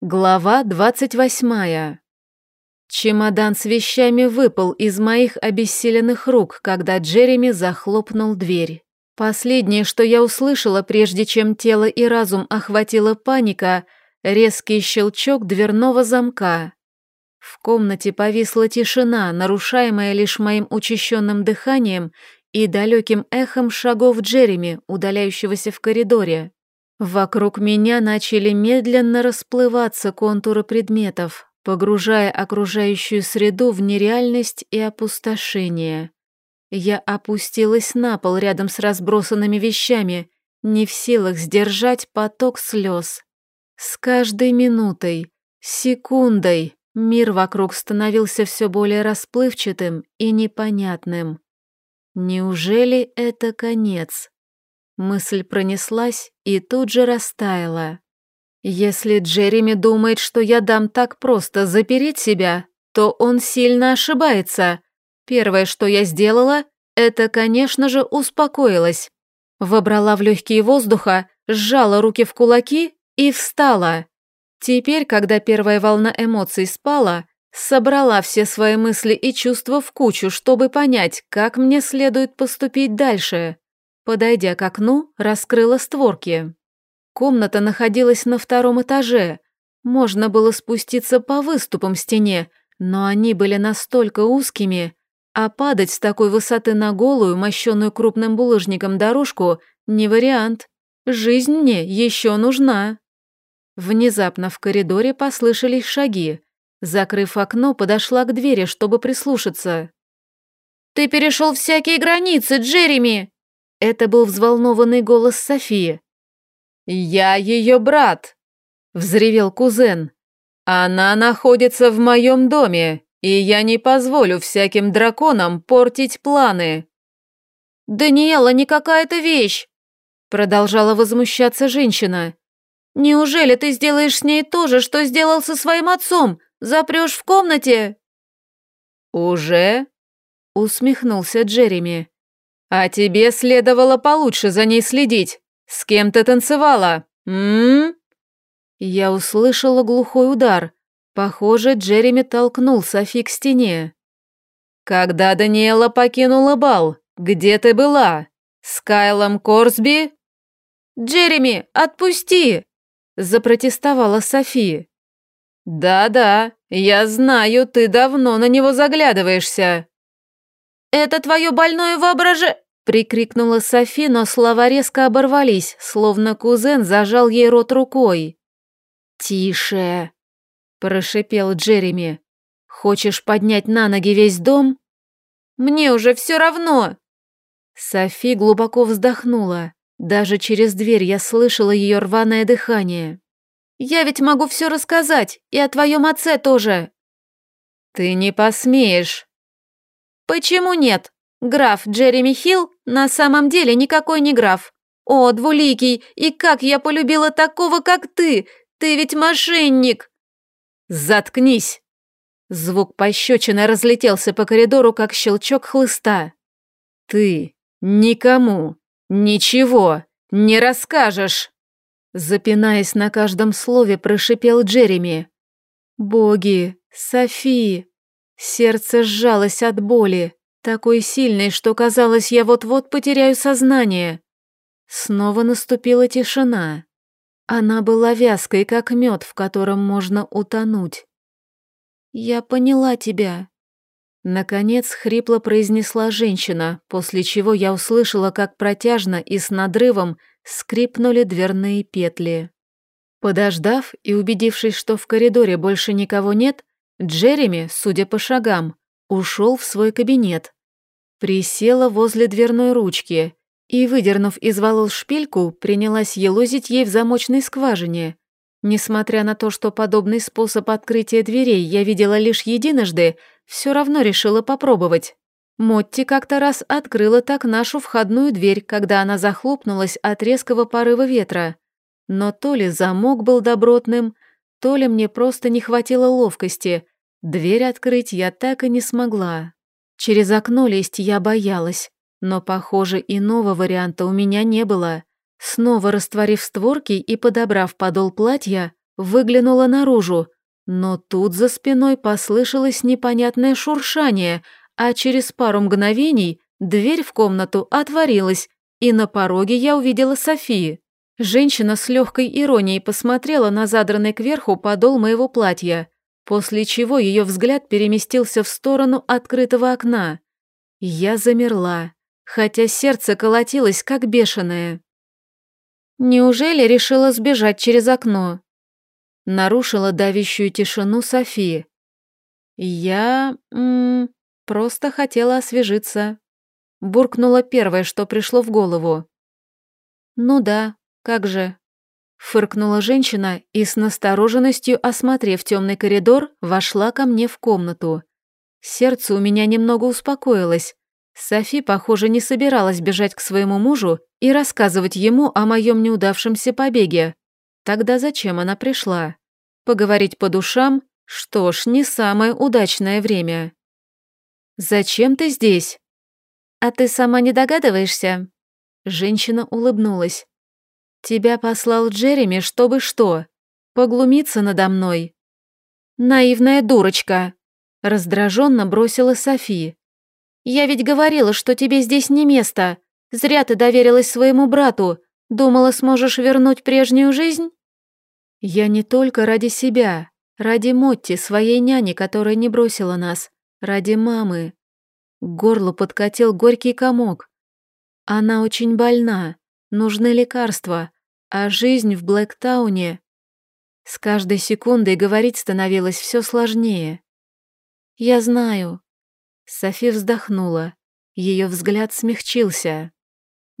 Глава двадцать восьмая. Чемодан с вещами выпал из моих обессиленных рук, когда Джереми захлопнул дверь. Последнее, что я услышала, прежде чем тело и разум охватила паника, резкий щелчок дверного замка. В комнате повисла тишина, нарушаемая лишь моим учащенным дыханием и далеким эхом шагов Джереми, удаляющегося в коридоре. Вокруг меня начали медленно расплываться контуры предметов, погружая окружающую среду в нереальность и опустошение. Я опустилась на пол рядом с разбросанными вещами, не в силах сдержать поток слез. С каждой минутой, секундой мир вокруг становился все более расплывчатым и непонятным. Неужели это конец? Мысль пронеслась и тут же растаяла. Если Джереми думает, что я дам так просто запереть себя, то он сильно ошибается. Первое, что я сделала, это, конечно же, успокоилась. Вобрала в легкие воздуха, сжала руки в кулаки и встала. Теперь, когда первая волна эмоций спала, собрала все свои мысли и чувства в кучу, чтобы понять, как мне следует поступить дальше. Подойдя к окну, раскрыла створки. Комната находилась на втором этаже. Можно было спуститься по выступам стене, но они были настолько узкими, а падать с такой высоты на голую, мощенную крупным булыжником дорожку не вариант. Жизнь мне еще нужна. Внезапно в коридоре послышались шаги. Закрыв окно, подошла к двери, чтобы прислушаться. «Ты перешел всякие границы, Джереми!» Это был взволнованный голос Софии. «Я ее брат!» — взревел кузен. «Она находится в моем доме, и я не позволю всяким драконам портить планы». «Даниэла не какая-то вещь!» — продолжала возмущаться женщина. «Неужели ты сделаешь с ней то же, что сделал со своим отцом? Запрешь в комнате?» «Уже?» — усмехнулся Джереми. «А тебе следовало получше за ней следить. С кем ты танцевала? М? Я услышала глухой удар. Похоже, Джереми толкнул Софи к стене. Когда Даниэла покинула бал, где ты была? С Кайлом Корсби? Джереми, отпусти! запротестовала Софи. Да-да, я знаю, ты давно на него заглядываешься. «Это твое больное воображение!» прикрикнула Софи, но слова резко оборвались, словно кузен зажал ей рот рукой. «Тише!» – прошипел Джереми. «Хочешь поднять на ноги весь дом?» «Мне уже все равно!» Софи глубоко вздохнула. Даже через дверь я слышала ее рваное дыхание. «Я ведь могу все рассказать, и о твоем отце тоже!» «Ты не посмеешь!» «Почему нет? Граф Джереми Хилл на самом деле никакой не граф. О, двуликий, и как я полюбила такого, как ты! Ты ведь мошенник!» «Заткнись!» Звук пощечины разлетелся по коридору, как щелчок хлыста. «Ты никому ничего не расскажешь!» Запинаясь на каждом слове, прошипел Джереми. «Боги, Софи!» Сердце сжалось от боли, такой сильной, что казалось, я вот-вот потеряю сознание. Снова наступила тишина. Она была вязкой, как мед, в котором можно утонуть. «Я поняла тебя», — наконец хрипло произнесла женщина, после чего я услышала, как протяжно и с надрывом скрипнули дверные петли. Подождав и убедившись, что в коридоре больше никого нет, Джереми, судя по шагам, ушел в свой кабинет. Присела возле дверной ручки и, выдернув из волос шпильку, принялась елозить ей в замочной скважине. Несмотря на то, что подобный способ открытия дверей я видела лишь единожды, все равно решила попробовать. Мотти как-то раз открыла так нашу входную дверь, когда она захлопнулась от резкого порыва ветра. Но то ли замок был добротным, то ли мне просто не хватило ловкости. Дверь открыть я так и не смогла. Через окно лезть я боялась, но, похоже, иного варианта у меня не было. Снова растворив створки и подобрав подол платья, выглянула наружу, но тут за спиной послышалось непонятное шуршание, а через пару мгновений дверь в комнату отворилась, и на пороге я увидела Софии. Женщина с легкой иронией посмотрела на задранный кверху подол моего платья, после чего ее взгляд переместился в сторону открытого окна. Я замерла, хотя сердце колотилось как бешеное. «Неужели решила сбежать через окно?» Нарушила давящую тишину Софии. «Я... М -м, просто хотела освежиться». Буркнула первое, что пришло в голову. «Ну да, как же?» Фыркнула женщина и с настороженностью, осмотрев темный коридор, вошла ко мне в комнату. Сердце у меня немного успокоилось. Софи, похоже, не собиралась бежать к своему мужу и рассказывать ему о моем неудавшемся побеге. Тогда зачем она пришла? Поговорить по душам? Что ж, не самое удачное время. «Зачем ты здесь?» «А ты сама не догадываешься?» Женщина улыбнулась. Тебя послал Джереми, чтобы что? Поглумиться надо мной?» «Наивная дурочка!» — раздраженно бросила Софи. «Я ведь говорила, что тебе здесь не место. Зря ты доверилась своему брату. Думала, сможешь вернуть прежнюю жизнь?» «Я не только ради себя, ради Мотти, своей няни, которая не бросила нас, ради мамы». К горлу подкатил горький комок. Она очень больна, нужны лекарства, а жизнь в Блэктауне... С каждой секундой говорить становилось все сложнее. «Я знаю». Софи вздохнула. Ее взгляд смягчился.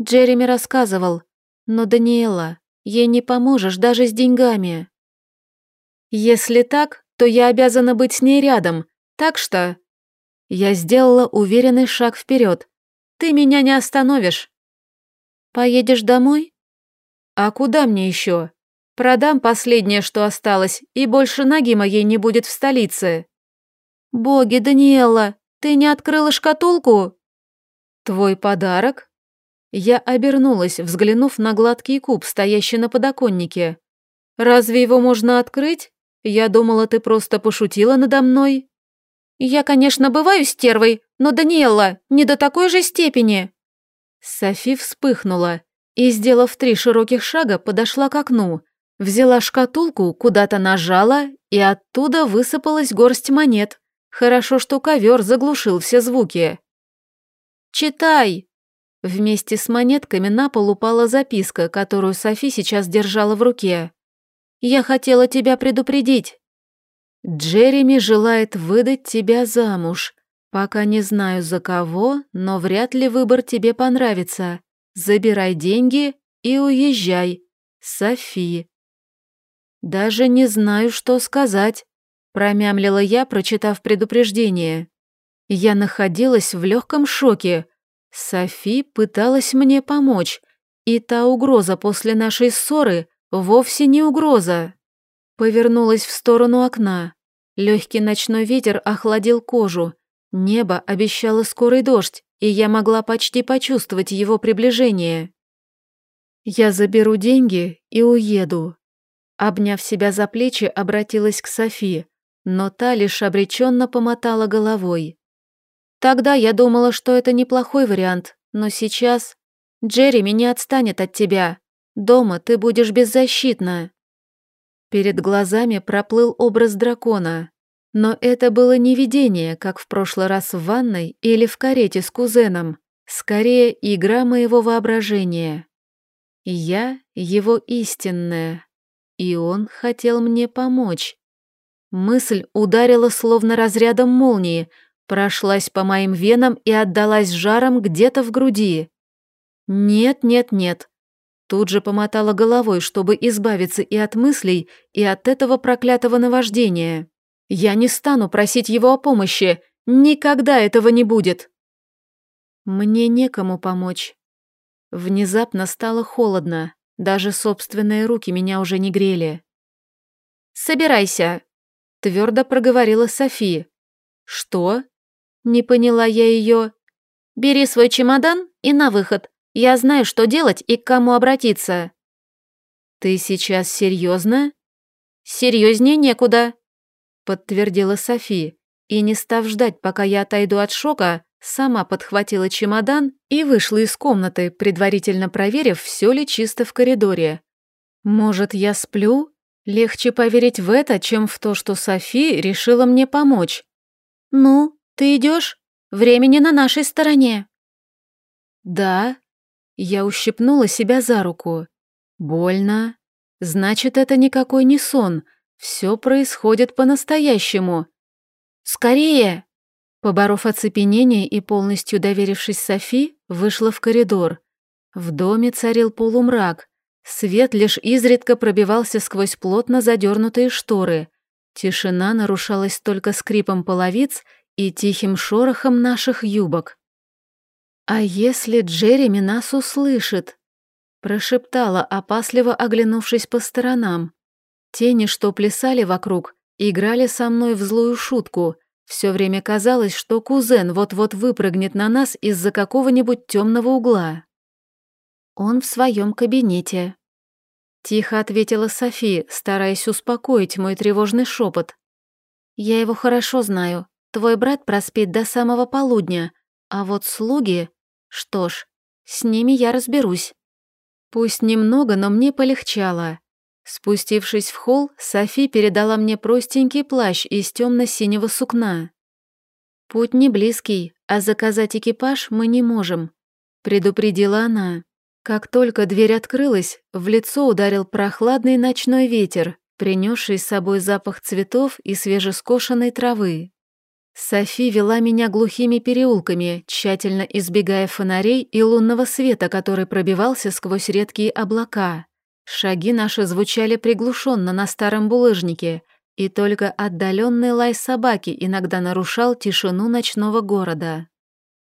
Джереми рассказывал, но Даниэла, ей не поможешь даже с деньгами. Если так, то я обязана быть с ней рядом, так что... Я сделала уверенный шаг вперед. Ты меня не остановишь. Поедешь домой? А куда мне еще? Продам последнее, что осталось, и больше ноги моей не будет в столице. Боги, Даниэла, ты не открыла шкатулку? Твой подарок? Я обернулась, взглянув на гладкий куб, стоящий на подоконнике. Разве его можно открыть? Я думала, ты просто пошутила надо мной. Я, конечно, бываю стервой, но, Даниэла, не до такой же степени. Софи вспыхнула и, сделав три широких шага, подошла к окну, взяла шкатулку, куда-то нажала, и оттуда высыпалась горсть монет. Хорошо, что ковер заглушил все звуки. «Читай!» Вместе с монетками на пол упала записка, которую Софи сейчас держала в руке. «Я хотела тебя предупредить. Джереми желает выдать тебя замуж. Пока не знаю за кого, но вряд ли выбор тебе понравится. Забирай деньги и уезжай. Софи. Даже не знаю, что сказать, промямлила я, прочитав предупреждение. Я находилась в легком шоке. Софи пыталась мне помочь, и та угроза после нашей ссоры вовсе не угроза. Повернулась в сторону окна. Легкий ночной ветер охладил кожу. Небо обещало скорый дождь и я могла почти почувствовать его приближение. «Я заберу деньги и уеду». Обняв себя за плечи, обратилась к Софи, но та лишь обреченно помотала головой. «Тогда я думала, что это неплохой вариант, но сейчас Джереми не отстанет от тебя. Дома ты будешь беззащитна». Перед глазами проплыл образ дракона. Но это было не видение, как в прошлый раз в ванной или в карете с кузеном, скорее игра моего воображения. Я его истинная, и он хотел мне помочь. Мысль ударила словно разрядом молнии, прошлась по моим венам и отдалась жаром где-то в груди. Нет, нет, нет. Тут же помотала головой, чтобы избавиться и от мыслей, и от этого проклятого наваждения. Я не стану просить его о помощи. Никогда этого не будет. Мне некому помочь. Внезапно стало холодно. Даже собственные руки меня уже не грели. «Собирайся», — твердо проговорила Софи. «Что?» Не поняла я ее. «Бери свой чемодан и на выход. Я знаю, что делать и к кому обратиться». «Ты сейчас серьезно? Серьезнее некуда», — подтвердила Софи, и, не став ждать, пока я отойду от шока, сама подхватила чемодан и вышла из комнаты, предварительно проверив, все ли чисто в коридоре. «Может, я сплю? Легче поверить в это, чем в то, что Софи решила мне помочь». «Ну, ты идешь? Времени на нашей стороне». «Да». Я ущипнула себя за руку. «Больно. Значит, это никакой не сон. Все происходит по-настоящему. Скорее!» Поборов оцепенение и полностью доверившись Софи, вышла в коридор. В доме царил полумрак. Свет лишь изредка пробивался сквозь плотно задернутые шторы. Тишина нарушалась только скрипом половиц и тихим шорохом наших юбок. «А если Джереми нас услышит?» Прошептала, опасливо оглянувшись по сторонам. Тени, что плясали вокруг, играли со мной в злую шутку. Все время казалось, что кузен вот-вот выпрыгнет на нас из-за какого-нибудь темного угла. Он в своем кабинете. Тихо ответила Софи, стараясь успокоить мой тревожный шепот. Я его хорошо знаю. Твой брат проспит до самого полудня, а вот слуги... Что ж, с ними я разберусь. Пусть немного, но мне полегчало. Спустившись в холл, Софи передала мне простенький плащ из темно-синего сукна. «Путь не близкий, а заказать экипаж мы не можем», — предупредила она. Как только дверь открылась, в лицо ударил прохладный ночной ветер, принесший с собой запах цветов и свежескошенной травы. Софи вела меня глухими переулками, тщательно избегая фонарей и лунного света, который пробивался сквозь редкие облака. Шаги наши звучали приглушенно на старом булыжнике, и только отдаленный лай собаки иногда нарушал тишину ночного города.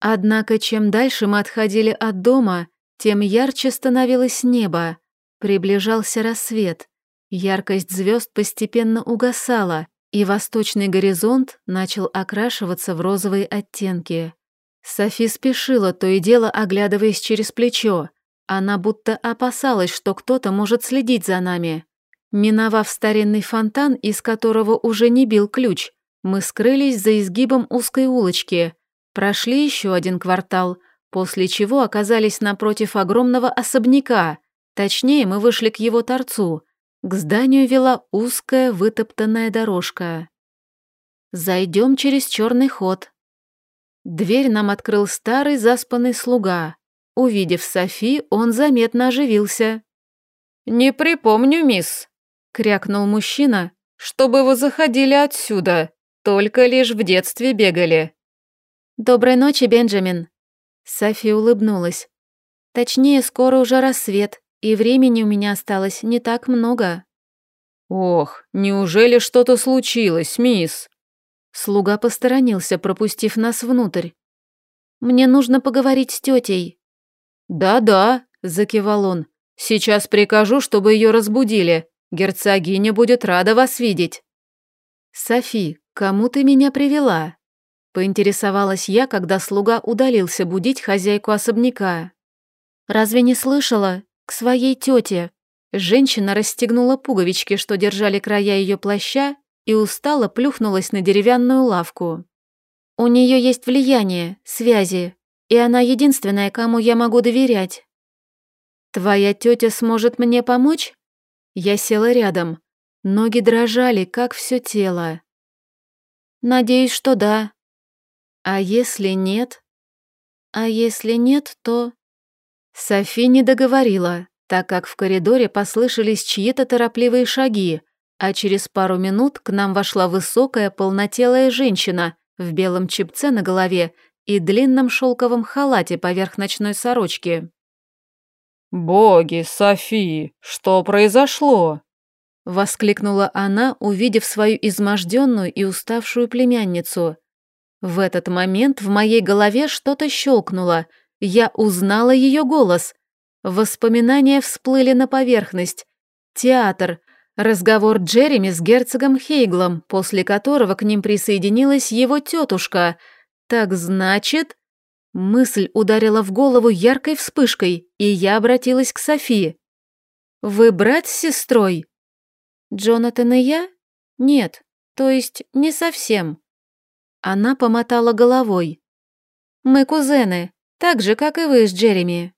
Однако чем дальше мы отходили от дома, тем ярче становилось небо, приближался рассвет, яркость звезд постепенно угасала, и восточный горизонт начал окрашиваться в розовые оттенки. Софи спешила, то и дело оглядываясь через плечо. Она будто опасалась, что кто-то может следить за нами. Миновав старинный фонтан, из которого уже не бил ключ, мы скрылись за изгибом узкой улочки, прошли еще один квартал, после чего оказались напротив огромного особняка, точнее мы вышли к его торцу – к зданию вела узкая вытоптанная дорожка. Зайдем через черный ход. Дверь нам открыл старый заспанный слуга. Увидев Софи, он заметно оживился. «Не припомню, мисс», — крякнул мужчина, «чтобы вы заходили отсюда, только лишь в детстве бегали». «Доброй ночи, Бенджамин», — Софи улыбнулась. «Точнее, скоро уже рассвет и времени у меня осталось не так много». «Ох, неужели что-то случилось, мисс?» Слуга посторонился, пропустив нас внутрь. «Мне нужно поговорить с тетей». «Да-да», — закивал он. «Сейчас прикажу, чтобы ее разбудили. Герцогиня будет рада вас видеть». «Софи, кому ты меня привела?» Поинтересовалась я, когда слуга удалился будить хозяйку особняка. «Разве не слышала? к своей тете. Женщина расстегнула пуговички, что держали края ее плаща, и устало плюхнулась на деревянную лавку. У нее есть влияние, связи, и она единственная, кому я могу доверять. Твоя тетя сможет мне помочь? Я села рядом. Ноги дрожали, как все тело. Надеюсь, что да. А если нет? А если нет, то... Софи не договорила, так как в коридоре послышались чьи-то торопливые шаги, а через пару минут к нам вошла высокая полнотелая женщина в белом чепце на голове и длинном шелковом халате поверх ночной сорочки. «Боги, Софи, что произошло?» — воскликнула она, увидев свою изможденную и уставшую племянницу. В этот момент в моей голове что-то щелкнуло — я узнала ее голос. Воспоминания всплыли на поверхность. Театр. Разговор Джереми с герцогом Хейглом, после которого к ним присоединилась его тетушка. Так значит... Мысль ударила в голову яркой вспышкой, и я обратилась к Софии. «Вы брат с сестрой?» Джонатан и я? Нет, то есть не совсем. Она помотала головой. Мы кузены, так же, как и вы с Джереми.